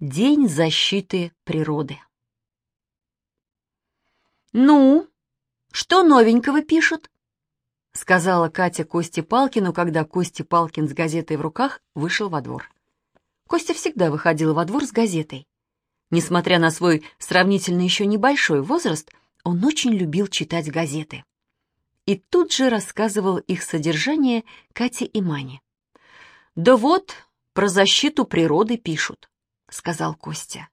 День защиты природы. «Ну, что новенького пишут?» — сказала Катя Косте Палкину, когда Костя Палкин с газетой в руках вышел во двор. Костя всегда выходил во двор с газетой. Несмотря на свой сравнительно еще небольшой возраст, он очень любил читать газеты. И тут же рассказывал их содержание Кате и Мане. «Да вот, про защиту природы пишут. — сказал Костя.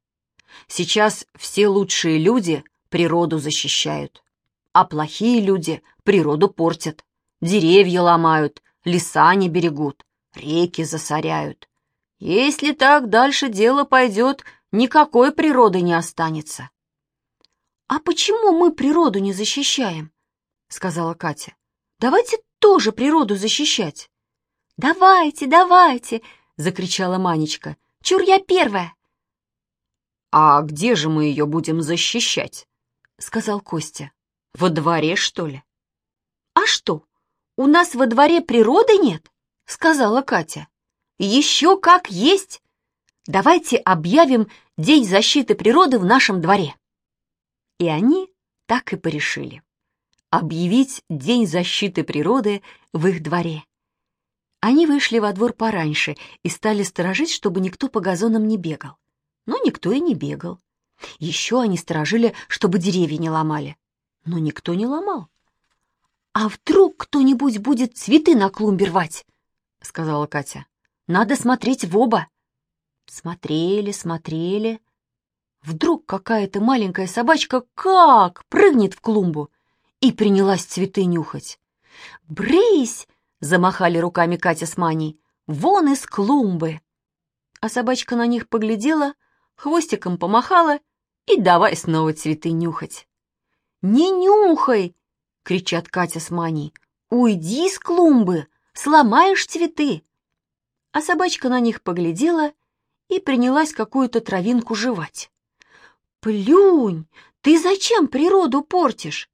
«Сейчас все лучшие люди природу защищают, а плохие люди природу портят, деревья ломают, леса не берегут, реки засоряют. Если так дальше дело пойдет, никакой природы не останется». «А почему мы природу не защищаем?» — сказала Катя. «Давайте тоже природу защищать». «Давайте, давайте!» — закричала Манечка. Чур я первая!» «А где же мы ее будем защищать?» — сказал Костя. «Во дворе, что ли?» «А что, у нас во дворе природы нет?» — сказала Катя. «Еще как есть! Давайте объявим День защиты природы в нашем дворе!» И они так и порешили. Объявить День защиты природы в их дворе. Они вышли во двор пораньше и стали сторожить, чтобы никто по газонам не бегал. Но никто и не бегал. Еще они сторожили, чтобы деревья не ломали. Но никто не ломал. «А вдруг кто-нибудь будет цветы на клумбе рвать?» — сказала Катя. «Надо смотреть в оба». Смотрели, смотрели. Вдруг какая-то маленькая собачка как прыгнет в клумбу и принялась цветы нюхать. «Брысь!» Замахали руками Катя с Маней. «Вон из клумбы!» А собачка на них поглядела, хвостиком помахала и давай снова цветы нюхать. «Не нюхай!» — кричат Катя с Маней. «Уйди с клумбы! Сломаешь цветы!» А собачка на них поглядела и принялась какую-то травинку жевать. «Плюнь! Ты зачем природу портишь?»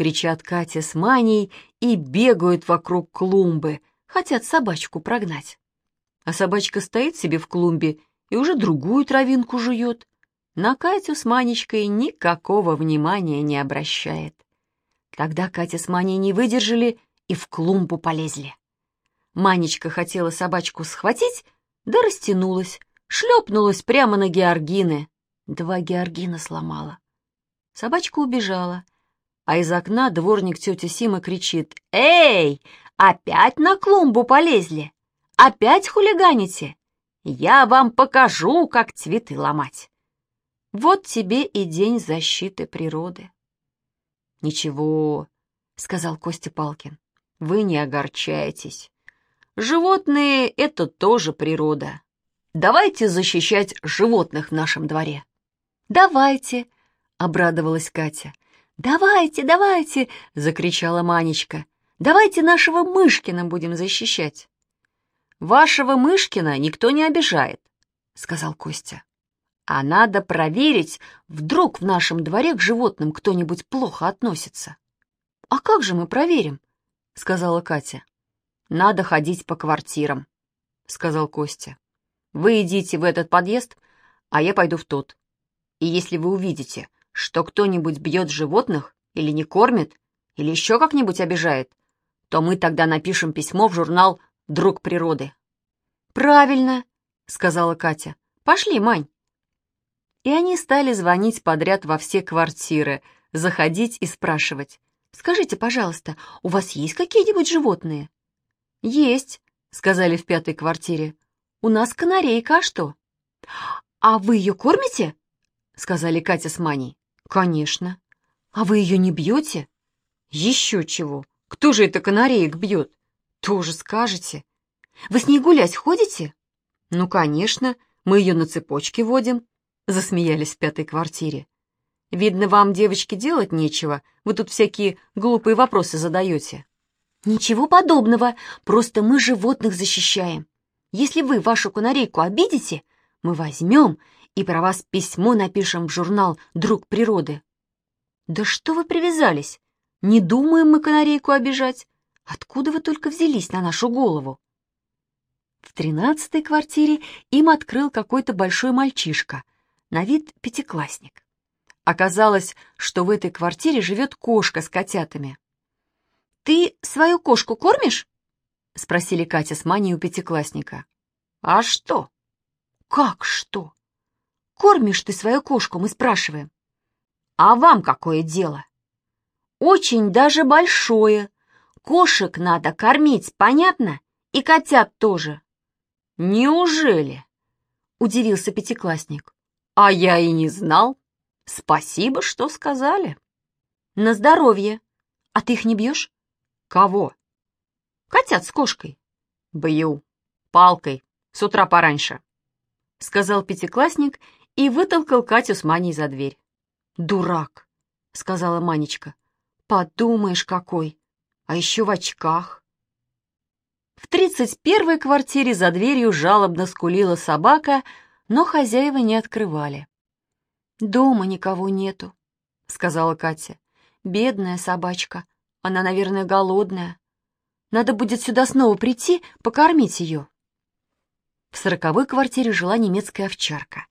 Кричат Катя с Маней и бегают вокруг клумбы, хотят собачку прогнать. А собачка стоит себе в клумбе и уже другую травинку жует. На Катю с Манечкой никакого внимания не обращает. Тогда Катя с Маней не выдержали и в клумбу полезли. Манечка хотела собачку схватить, да растянулась, шлепнулась прямо на Георгины. Два Георгина сломала. Собачка убежала, а из окна дворник тетя Сима кричит «Эй, опять на клумбу полезли? Опять хулиганите? Я вам покажу, как цветы ломать!» Вот тебе и день защиты природы. «Ничего», — сказал Костя Палкин, — «вы не огорчайтесь. Животные — это тоже природа. Давайте защищать животных в нашем дворе». «Давайте», — обрадовалась Катя. «Давайте, давайте!» — закричала Манечка. «Давайте нашего Мышкина будем защищать!» «Вашего Мышкина никто не обижает», — сказал Костя. «А надо проверить, вдруг в нашем дворе к животным кто-нибудь плохо относится». «А как же мы проверим?» — сказала Катя. «Надо ходить по квартирам», — сказал Костя. «Вы идите в этот подъезд, а я пойду в тот. И если вы увидите, что кто-нибудь бьет животных или не кормит, или еще как-нибудь обижает, то мы тогда напишем письмо в журнал «Друг природы». «Правильно», — сказала Катя. «Пошли, Мань». И они стали звонить подряд во все квартиры, заходить и спрашивать. «Скажите, пожалуйста, у вас есть какие-нибудь животные?» «Есть», — сказали в пятой квартире. «У нас канарейка, а что?» «А вы ее кормите?» — сказали Катя с Маней. «Конечно. А вы ее не бьете?» «Еще чего. Кто же это канареек бьет?» «Тоже скажете». «Вы с ней гулять ходите?» «Ну, конечно. Мы ее на цепочке водим», — засмеялись в пятой квартире. «Видно, вам, девочки, делать нечего. Вы тут всякие глупые вопросы задаете». «Ничего подобного. Просто мы животных защищаем. Если вы вашу канарейку обидите, мы возьмем и про вас письмо напишем в журнал «Друг природы». Да что вы привязались? Не думаем мы канарейку обижать. Откуда вы только взялись на нашу голову? В тринадцатой квартире им открыл какой-то большой мальчишка, на вид пятиклассник. Оказалось, что в этой квартире живет кошка с котятами. «Ты свою кошку кормишь?» — спросили Катя с Маней у пятиклассника. «А что?» «Как что?» «Кормишь ты свою кошку?» — мы спрашиваем. «А вам какое дело?» «Очень даже большое. Кошек надо кормить, понятно? И котят тоже». «Неужели?» — удивился пятиклассник. «А я и не знал. Спасибо, что сказали». «На здоровье. А ты их не бьешь?» «Кого?» «Котят с кошкой». «Бью. Палкой. С утра пораньше», — сказал пятиклассник и вытолкал Катю с Маней за дверь. «Дурак», — сказала Манечка. «Подумаешь, какой! А еще в очках!» В тридцать первой квартире за дверью жалобно скулила собака, но хозяева не открывали. «Дома никого нету», — сказала Катя. «Бедная собачка. Она, наверное, голодная. Надо будет сюда снова прийти, покормить ее». В сороковой квартире жила немецкая овчарка.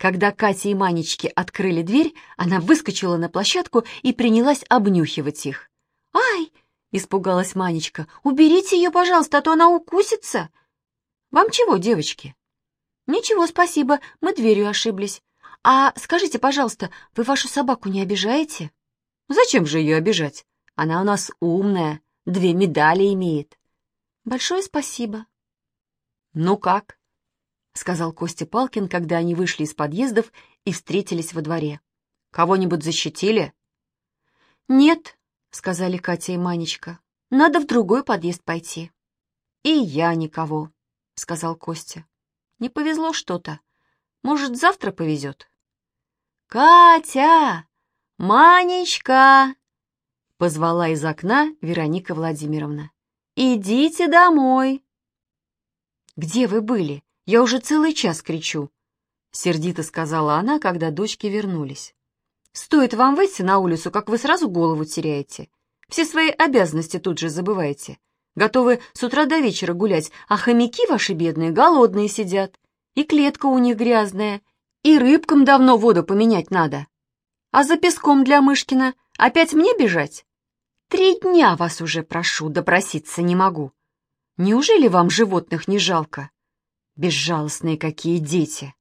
Когда Катя и Манечки открыли дверь, она выскочила на площадку и принялась обнюхивать их. «Ай!» — испугалась Манечка. «Уберите ее, пожалуйста, а то она укусится!» «Вам чего, девочки?» «Ничего, спасибо, мы дверью ошиблись. А скажите, пожалуйста, вы вашу собаку не обижаете?» «Зачем же ее обижать? Она у нас умная, две медали имеет». «Большое спасибо». «Ну как?» — сказал Костя Палкин, когда они вышли из подъездов и встретились во дворе. «Кого-нибудь защитили?» «Нет», — сказали Катя и Манечка. «Надо в другой подъезд пойти». «И я никого», — сказал Костя. «Не повезло что-то. Может, завтра повезет?» «Катя! Манечка!» — позвала из окна Вероника Владимировна. «Идите домой!» «Где вы были? Я уже целый час кричу», — сердито сказала она, когда дочки вернулись. «Стоит вам выйти на улицу, как вы сразу голову теряете. Все свои обязанности тут же забываете. Готовы с утра до вечера гулять, а хомяки ваши бедные голодные сидят. И клетка у них грязная, и рыбкам давно воду поменять надо. А за песком для Мышкина опять мне бежать? Три дня вас уже прошу, допроситься не могу. Неужели вам животных не жалко? Безжалостные какие дети!»